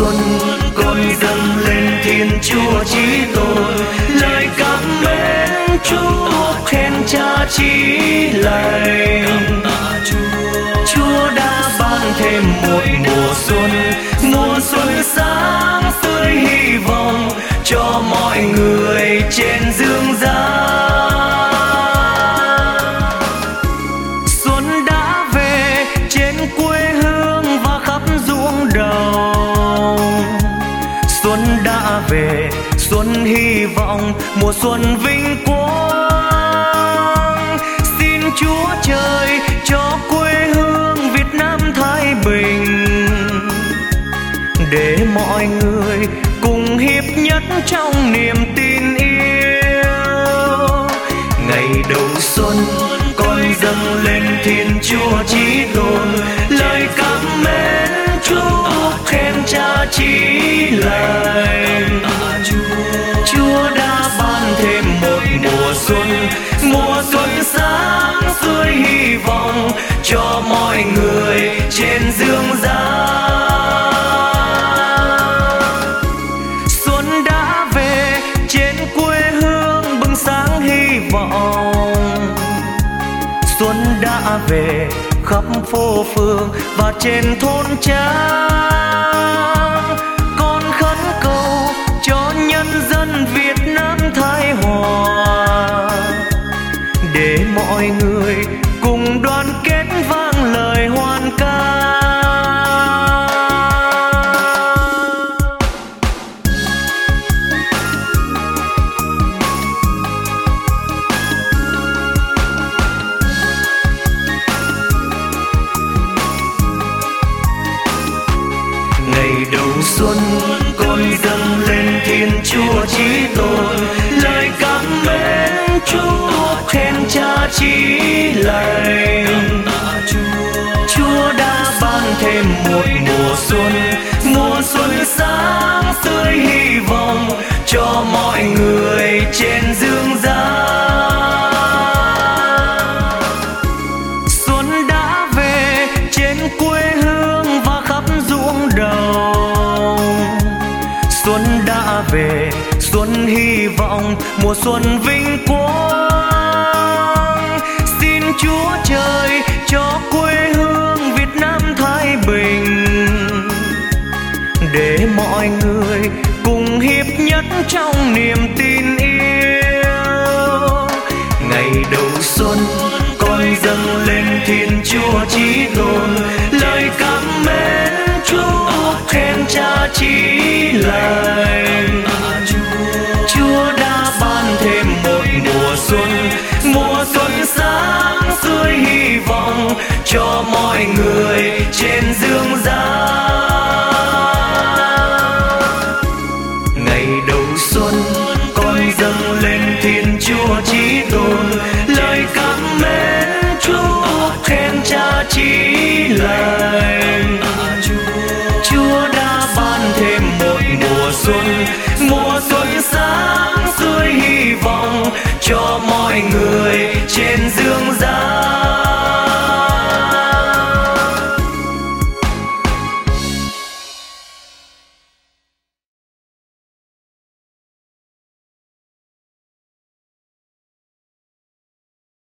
xuân con dâng lên thiên chúa chí tôn. Lời cảm mến chúa khen cha chí lành. Chúa đã ban thêm một mùa xuân mùa xuân sáng xuân đã về, xuân hy vọng, mùa xuân vinh quang. Xin chúa trời cho quê hương việt nam thái bình, để mọi người cùng hiệp nhất trong niềm tin yêu. Ngày đầu xuân, con dâng lên thiên chúa chí cho mọi người trên dương gian. Xuân đã về, trên quê hương bừng sáng hy vọng. Xuân đã về, khắp phố phường và trên thôn trang xuân con dâng lên thiên chúa chí tôn. Lời cảm mến chúa khen cha chí lành. Chúa đã ban thêm một mùa xuân mùa xuân vinh quang. Xin chúa trời cho quê hương việt nam thái bình, để mọi người cùng hiệp nhất trong niềm tin yêu. Ngày đầu xuân, con dâng lên thiên chúa chí tôn. Lời cảm mến chúa, khen cha chí lành. mọi người trên dương gian. Ngày đầu xuân, con dâng lên thiên chúa chí tôn, lời cảm mến chúa khen cha chí lành. Chúa đã ban thêm một mùa xuân mùa xuân sáng tươi hy vọng cho mọi người trên